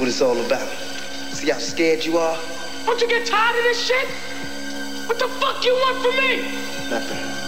what it's all about. See how scared you are? Don't you get tired of this shit? What the fuck you want from me? Nothing.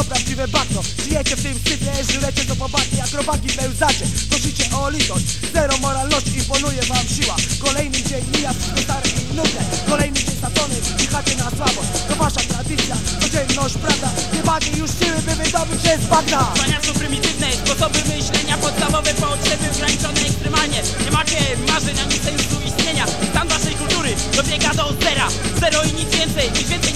To prawdziwe bagno Żyjecie w tym sypie, żylecie to pobaki Jak robaki pełzacie, prosicie o litość Zero moralności, imponuje wam siła. Kolejny dzień mija, wszystko stare i nudne Kolejny dzień stracony, cichacie na słabość. To wasza tradycja, codzienność, prawda. Nie macie już siły, by wydobyć się z bagna. Zdania są prymitywne, sposoby myślenia. Podstawowe potrzeby ograniczone ekstremalnie. Nie macie marzeń ani sensu istnienia. Stan waszej kultury dobiega do zera. Zero i nic więcej, nic więcej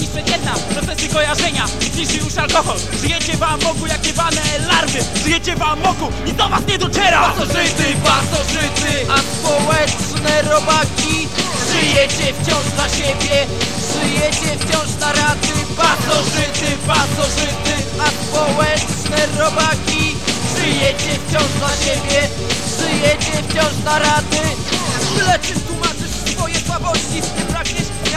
Procesy kojarzenia, niż już alkohol. Żyjecie w amoku jak jebane larwy. Żyjecie w amoku, nic do was nie dociera. Pasożyty, pasożyty, a społeczne robaki. Żyjecie wciąż dla siebie, żyjecie wciąż na raty. Pasożyty, pasożyty, a społeczne robaki. Żyjecie wciąż dla siebie, żyjecie wciąż na raty. Tyle czym tłumaczysz swoje słabości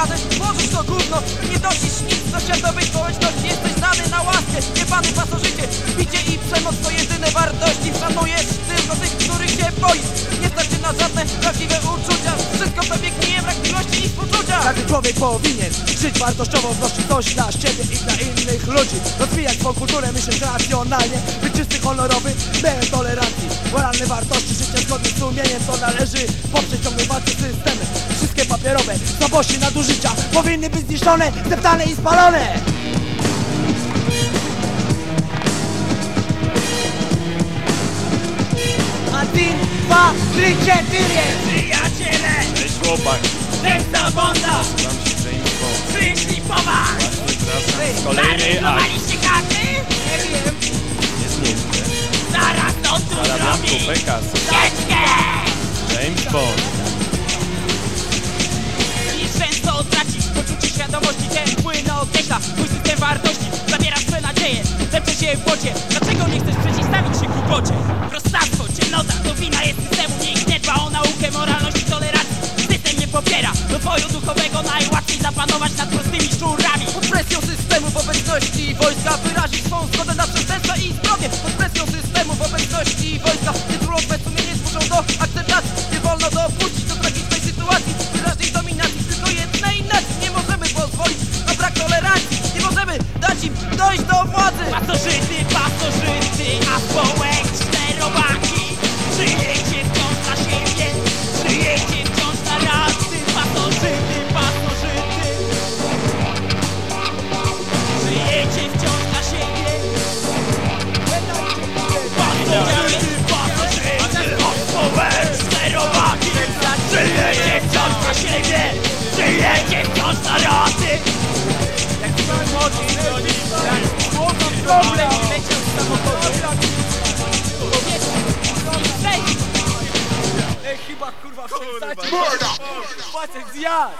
Nie zmiany, możesz to gówno Nie nosisz nic do światowej społeczności Jesteś dany na łaskę, niebany pasożycie. Bicie i przemoc to jedyne wartości. Szanujesz tylko tych, których się boisz. Nie starczy na żadne prawdziwe uczucia. Wszystko przebiegnie brak miłości i współczucia. Każdy człowiek powinien żyć wartościowo Wnosić coś dla siebie i dla innych ludzi. Rozwijać swą kulturę, myśleć racjonalnie Być czysty, honorowy, bez tolerancji. Moralne wartości, życie zgodnie z sumieniem To należy poprzeć ciągle systemy Wszystkie papierowe słabości, nadużycia Powinny być zniszczone, zdeptane i spalone. A ty, dwa, trzy, cztery. Przyjaciele Cześć chłopak. Testa bonda. Nazywam się James Bond Przyszli po was Właśnie kolejny akt karty? Nie wiem. Zaraz to tu zrobi. Zaraz James Bond Najłatwiej zapanować nad prostymi szczurami. Pod presją systemu w obecności wojska Wyrazić swą zgodę na przestępstwa i zbrodnie Pod presją systemu w obecności wojska Ej, chyba kurwa przestańcie Płacę zjadł